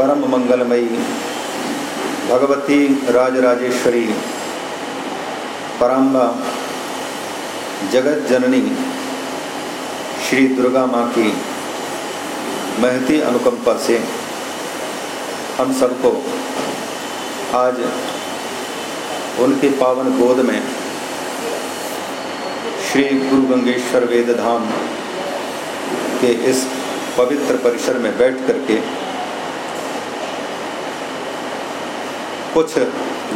परम मंगलमयी भगवती राजराजेश्वरी, पराम्बा जगत जननी श्री दुर्गा माँ की महती अनुकंपा से हम सबको आज उनके पावन गोद में श्री गुरु गंगेश्वर वेद धाम के इस पवित्र परिसर में बैठ करके कुछ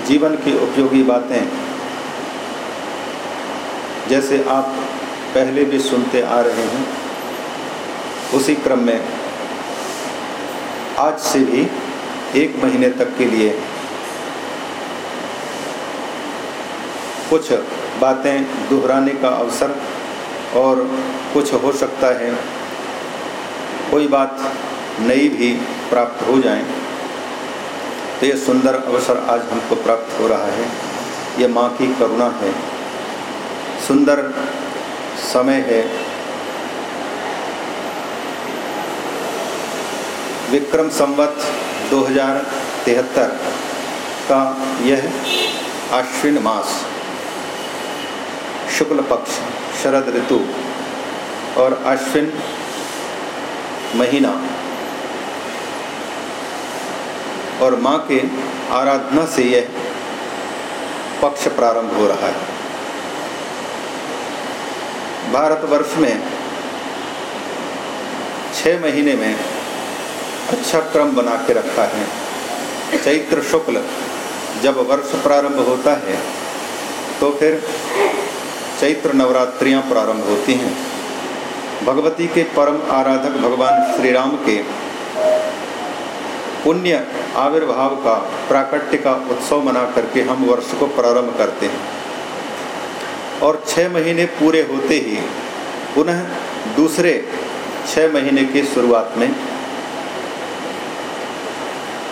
जीवन की उपयोगी बातें। जैसे आप पहले भी सुनते आ रहे हैं, उसी क्रम में आज से भी एक महीने तक के लिए कुछ बातें दोहराने का अवसर और कुछ हो सकता है, कोई बात नई भी प्राप्त हो जाए। तो ये सुंदर अवसर आज हमको प्राप्त हो रहा है। ये माँ की करुणा है। सुंदर समय है। विक्रम संवत दो हज़ार तिहत्तर का यह आश्विन मास। शुक्ल पक्ष, शरद ऋतु और अश्विन महीना। और माँ के आराधना से यह पक्ष प्रारंभ हो रहा है। भारतवर्ष में छः महीने में अच्छा क्रम बना के रखा है। चैत्र शुक्ल जब वर्ष प्रारंभ होता है तो फिर चैत्र नवरात्रियाँ प्रारंभ होती हैं। भगवती के परम आराधक भगवान श्री राम के पुण्य आविर्भाव का, प्राकट्य का उत्सव मना करके हम वर्ष को प्रारंभ करते हैं। और छः महीने पूरे होते ही, पुनः दूसरे छः महीने की शुरुआत में,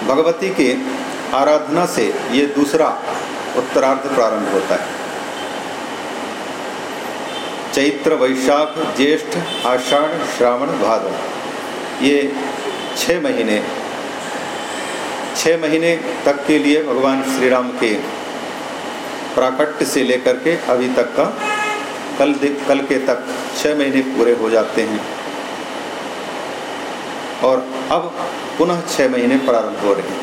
भगवती के आराधना से ये दूसरा उत्तरार्ध प्रारंभ होता है। चैत्र, वैशाख, ज्येष्ठ, आषाढ़, श्रावण भादव ये छः महीने छः महीने तक के लिए भगवान श्री राम के प्राकट्य से लेकर के अभी तक का कल कल के तक छः महीने पूरे हो जाते हैं। और अब पुनः छः महीने प्रारंभ हो रहे हैं।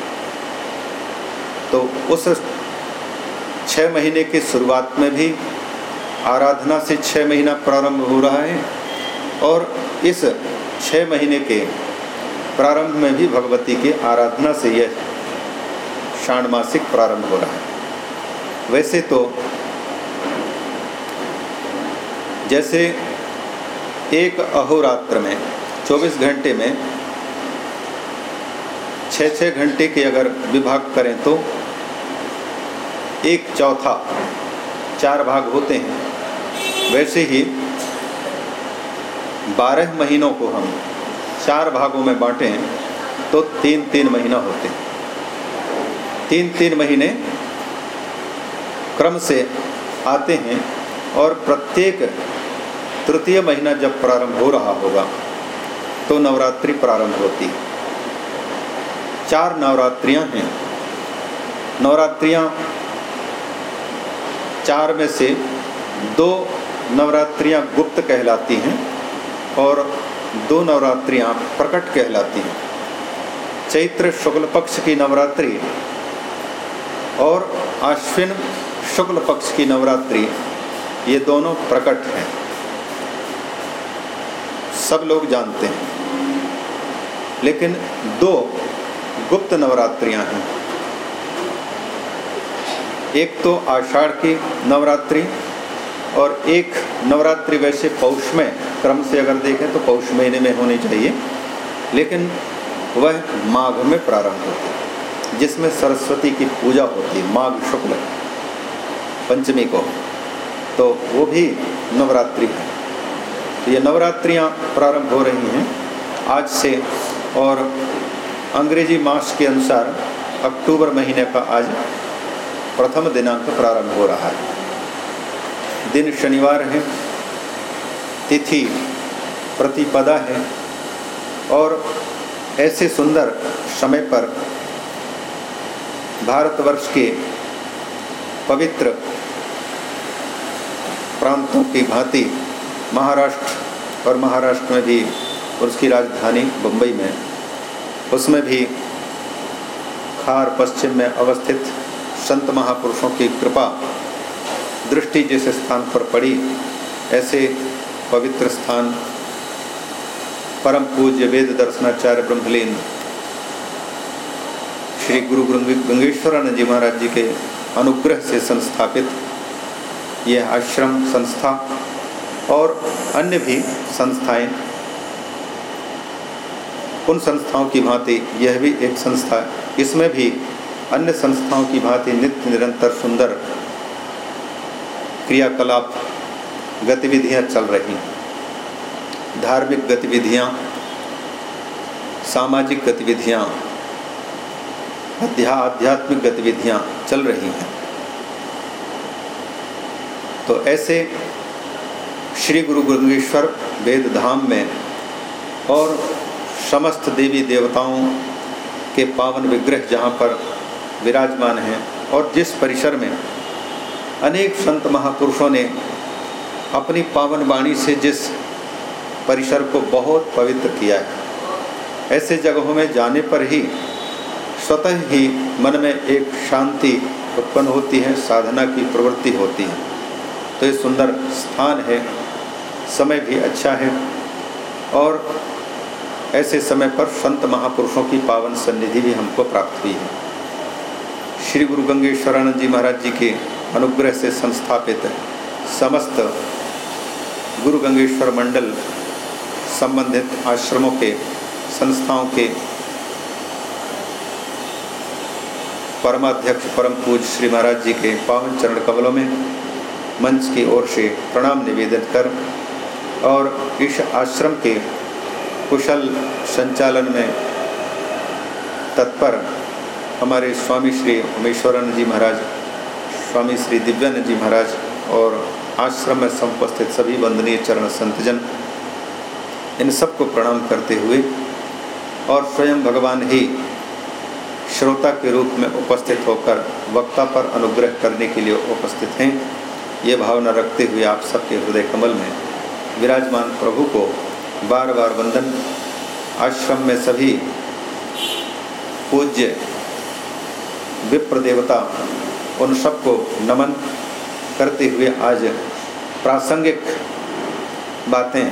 तो उस छः महीने की शुरुआत में भी आराधना से छः महीना प्रारंभ हो रहा है और इस छः महीने के प्रारंभ में भी भगवती की आराधना से यह षाणमासिक प्रारंभ हो रहा है। वैसे तो जैसे एक अहोरात्र में 24 घंटे में छः छः घंटे के अगर विभाग करें तो एक चौथा चार भाग होते हैं। वैसे ही बारह महीनों को हम चार भागों में बांटें तो तीन तीन महीना होते हैं। तीन तीन महीने क्रम से आते हैं और प्रत्येक तृतीय महीना जब प्रारंभ हो रहा होगा तो नवरात्रि प्रारंभ होती है। चार नवरात्रियाँ हैं। नवरात्रियाँ चार में से दो नवरात्रियाँ गुप्त कहलाती हैं और दो नवरात्रियाँ प्रकट कहलाती हैं। चैत्र शुक्ल पक्ष की नवरात्रि और आश्विन शुक्ल पक्ष की नवरात्रि, ये दोनों प्रकट हैं। सब लोग जानते हैं। लेकिन दो गुप्त नवरात्रियाँ हैं। एक तो आषाढ़ की नवरात्रि और एक नवरात्रि वैसे पौष में क्रम से अगर देखें तो पौष महीने में होनी चाहिए। लेकिन वह माघ में प्रारंभ होती है, जिसमें सरस्वती की पूजा होती है, माघ शुक्ल, पंचमी को। तो वो भी नवरात्रि है। तो ये नवरात्रियाँ प्रारंभ हो रही हैं आज से, और अंग्रेज़ी मास के अनुसार अक्टूबर महीने का आज प्रथम दिनांक प्रारंभ हो रहा है। दिन शनिवार है तिथि प्रतिपदा है और ऐसे सुंदर समय पर भारतवर्ष के पवित्र प्रांतों की भांति महाराष्ट्र और महाराष्ट्र में भी उसकी राजधानी बम्बई में, उसमें भी खार पश्चिम में अवस्थित संत महापुरुषों की कृपा दृष्टि जिस स्थान पर पड़ी, ऐसे पवित्र स्थान, परम पूज्य वेद दर्शनाचार्य ब्रह्मलीन, श्री गुरु गंगेश्वरानंद जी महाराज जी के अनुग्रह से संस्थापित यह आश्रम, संस्था और अन्य भी संस्थाएँ। उन संस्थाओं की भांति यह भी एक संस्था, इसमें भी अन्य संस्थाओं की भांति नित्य निरंतर सुंदर क्रियाकलाप गतिविधियाँ चल रही हैं। धार्मिक गतिविधियाँ, सामाजिक गतिविधियाँ आध्यात्मिक गतिविधियाँ चल रही हैं। तो ऐसे श्री गुरु गंगेश्वर वेद धाम में और समस्त देवी देवताओं के पावन विग्रह जहाँ पर विराजमान हैं और जिस परिसर में अनेक संत महापुरुषों ने अपनी पावन वाणी से जिस परिसर को बहुत पवित्र किया है, ऐसे जगहों में जाने पर ही स्वतः ही मन में एक शांति उत्पन्न होती है, साधना की प्रवृत्ति होती है। तो ये सुंदर स्थान है, समय भी अच्छा है और ऐसे समय पर संत महापुरुषों की पावन सन्निधि भी हमको प्राप्त हुई है। श्री गुरु गंगेश्वरानंद जी महाराज जी के अनुग्रह से संस्थापित समस्त गुरु गंगेश्वर मंडल संबंधित आश्रमों के, संस्थाओं के परमाध्यक्ष परम पूज श्री महाराज जी के पावन चरण कमलों में मंच की ओर से प्रणाम निवेदन कर और इस आश्रम के कुशल संचालन में तत्पर हमारे स्वामी श्री उमेश्वरानंद जी महाराज, स्वामी श्री दिव्यानंद जी महाराज और आश्रम में समुपस्थित सभी वंदनीय चरण संतजन, इन सबको प्रणाम करते हुए और स्वयं भगवान ही श्रोता के रूप में उपस्थित होकर वक्ता पर अनुग्रह करने के लिए उपस्थित हैं, ये भावना रखते हुए आप सबके हृदय कमल में विराजमान प्रभु को बार बार वंदन। आश्रम में सभी पूज्य विप्र देवता उन सबको नमन करते हुए आज प्रासंगिक बातें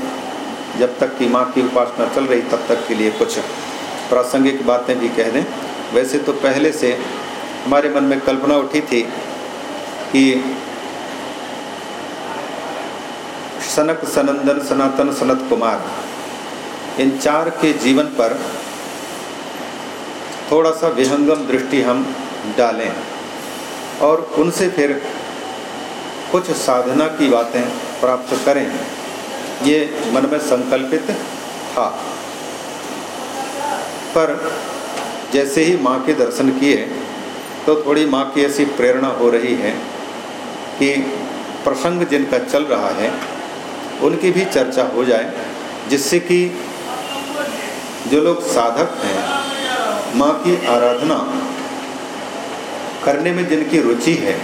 जब तक कि माँ की उपासना चल रही, तब तक के लिए कुछ प्रासंगिक बातें भी कह दें। वैसे तो पहले से हमारे मन में कल्पना उठी थी कि सनक सनंदन सनातन सनत कुमार, इन चार के जीवन पर थोड़ा सा विहंगम दृष्टि हम डालें और उनसे फिर कुछ साधना की बातें प्राप्त करें। ये मन में संकल्पित था। पर जैसे ही माँ के दर्शन किए तो थोड़ी माँ की ऐसी प्रेरणा हो रही है कि प्रसंग जिनका चल रहा है, उनकी भी चर्चा हो जाए, जिससे कि जो लोग साधक हैं, माँ की आराधना करने में जिनकी रुचि है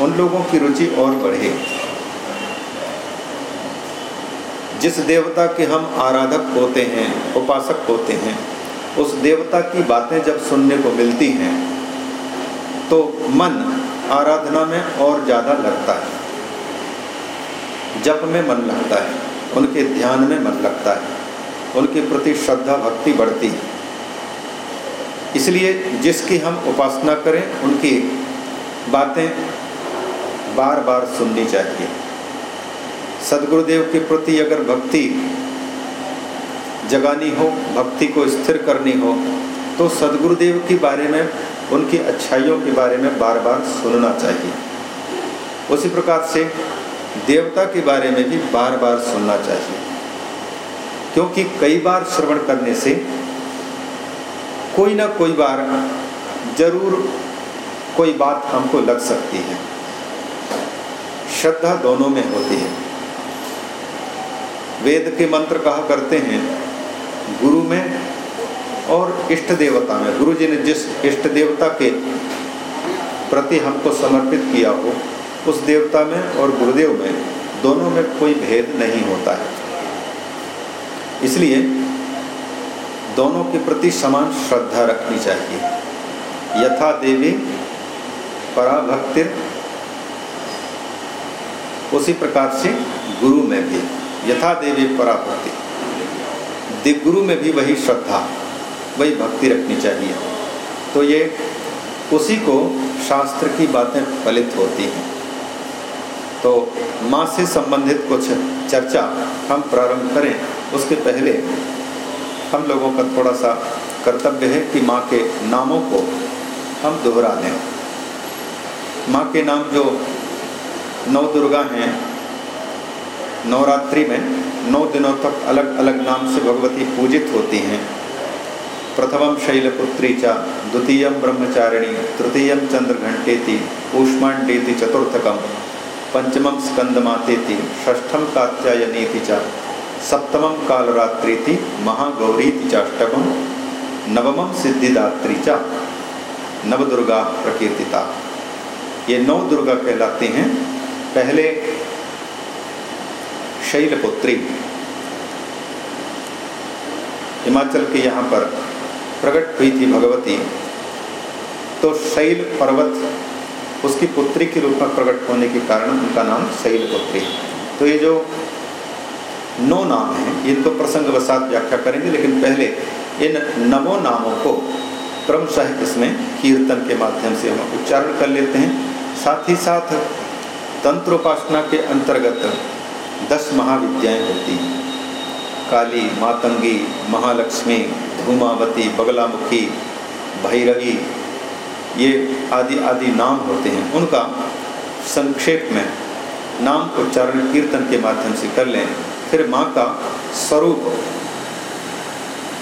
उन लोगों की रुचि और बढ़े। जिस देवता के हम आराधक होते हैं, उपासक होते हैं, उस देवता की बातें जब सुनने को मिलती हैं तो मन आराधना में और ज़्यादा लगता है। जप में मन लगता है, उनके ध्यान में मन लगता है, उनके प्रति श्रद्धा भक्ति बढ़ती है। इसलिए जिसकी हम उपासना करें, उनकी बातें बार बार सुननी चाहिए। सदगुरुदेव के प्रति अगर भक्ति जगानी हो, भक्ति को स्थिर करनी हो तो सदगुरुदेव के बारे में, उनकी अच्छाइयों के बारे में बार बार सुनना चाहिए। उसी प्रकार से देवता के बारे में भी बार बार सुनना चाहिए। क्योंकि कई बार श्रवण करने से कोई ना कोई बार ज़रूर कोई बात हमको लग सकती है। श्रद्धा दोनों में होती है। वेद के मंत्र कहा करते हैं, गुरु में और इष्ट देवता में। गुरु जी ने जिस इष्ट देवता के प्रति हमको समर्पित किया हो, उस देवता में और गुरुदेव में दोनों में कोई भेद नहीं होता है। इसलिए दोनों के प्रति समान श्रद्धा रखनी चाहिए। यथा देवी पराभक्तिर उसी प्रकार से गुरु में भी, यथा देवी पराभक्ति दिग्गुरु में भी वही श्रद्धा, वही भक्ति रखनी चाहिए। तो ये उसी को शास्त्र की बातें फलित होती हैं। तो माँ से संबंधित कुछ चर्चा हम प्रारंभ करें, उसके पहले हम लोगों का थोड़ा सा कर्तव्य है कि माँ के नामों को हम दोहरा दें। माँ के नाम जो नौ दुर्गा हैं। नवरात्रि में नौ दिनों तक अलग अलग नाम से भगवती पूजित होती हैं। प्रथम शैलपुत्री च द्वितीय ब्रह्मचारिणी, तृतीय चंद्रघंटेति ऊष्मांडेति चतुर्थकम पंचम स्कंदमातेति षष्ठम कात्यायनीति च सप्तम कालरात्रीति महागौरीति चाष्टकम नवम सिद्धिदात्री च नवदुर्गा प्रकीर्तिता। ये नौ दुर्गा कहलाती हैं। पहले शैलपुत्री। हिमाचल के यहाँ पर प्रकट हुई थी भगवती तो शैल पर्वत उसकी पुत्री के रूप में प्रकट होने के कारण उनका नाम शैलपुत्री। तो ये जो नौ नाम हैं इनको प्रसंग वसात व्याख्या करेंगे, लेकिन पहले इन नवों नामों को क्रमशः इसमें कीर्तन के माध्यम से हम उच्चारण कर लेते हैं। साथ ही साथ तंत्र उपासना के अंतर्गत दस महाविद्याएँ होती हैं। काली, मातंगी, महालक्ष्मी, धूमावती, बगलामुखी, भैरवी, ये आदि आदि नाम होते हैं। उनका संक्षेप में नाम उच्चारण कीर्तन के माध्यम से कर लें, फिर माँ का स्वरूप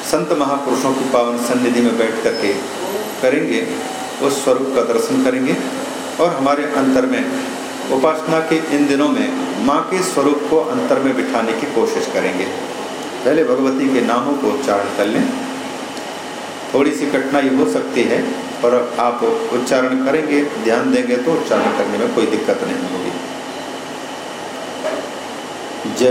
संत महापुरुषों की पावन सन्निधि में बैठ करके करेंगे, उस स्वरूप का दर्शन करेंगे और हमारे अंतर में उपासना के इन दिनों में माँ के स्वरूप को अंतर में बिठाने की कोशिश करेंगे। पहले भगवती के नामों को उच्चारण कर लें। थोड़ी सी कठिनाई हो सकती है, पर आप उच्चारण करेंगे, ध्यान देंगे तो उच्चारण करने में कोई दिक्कत नहीं होगी।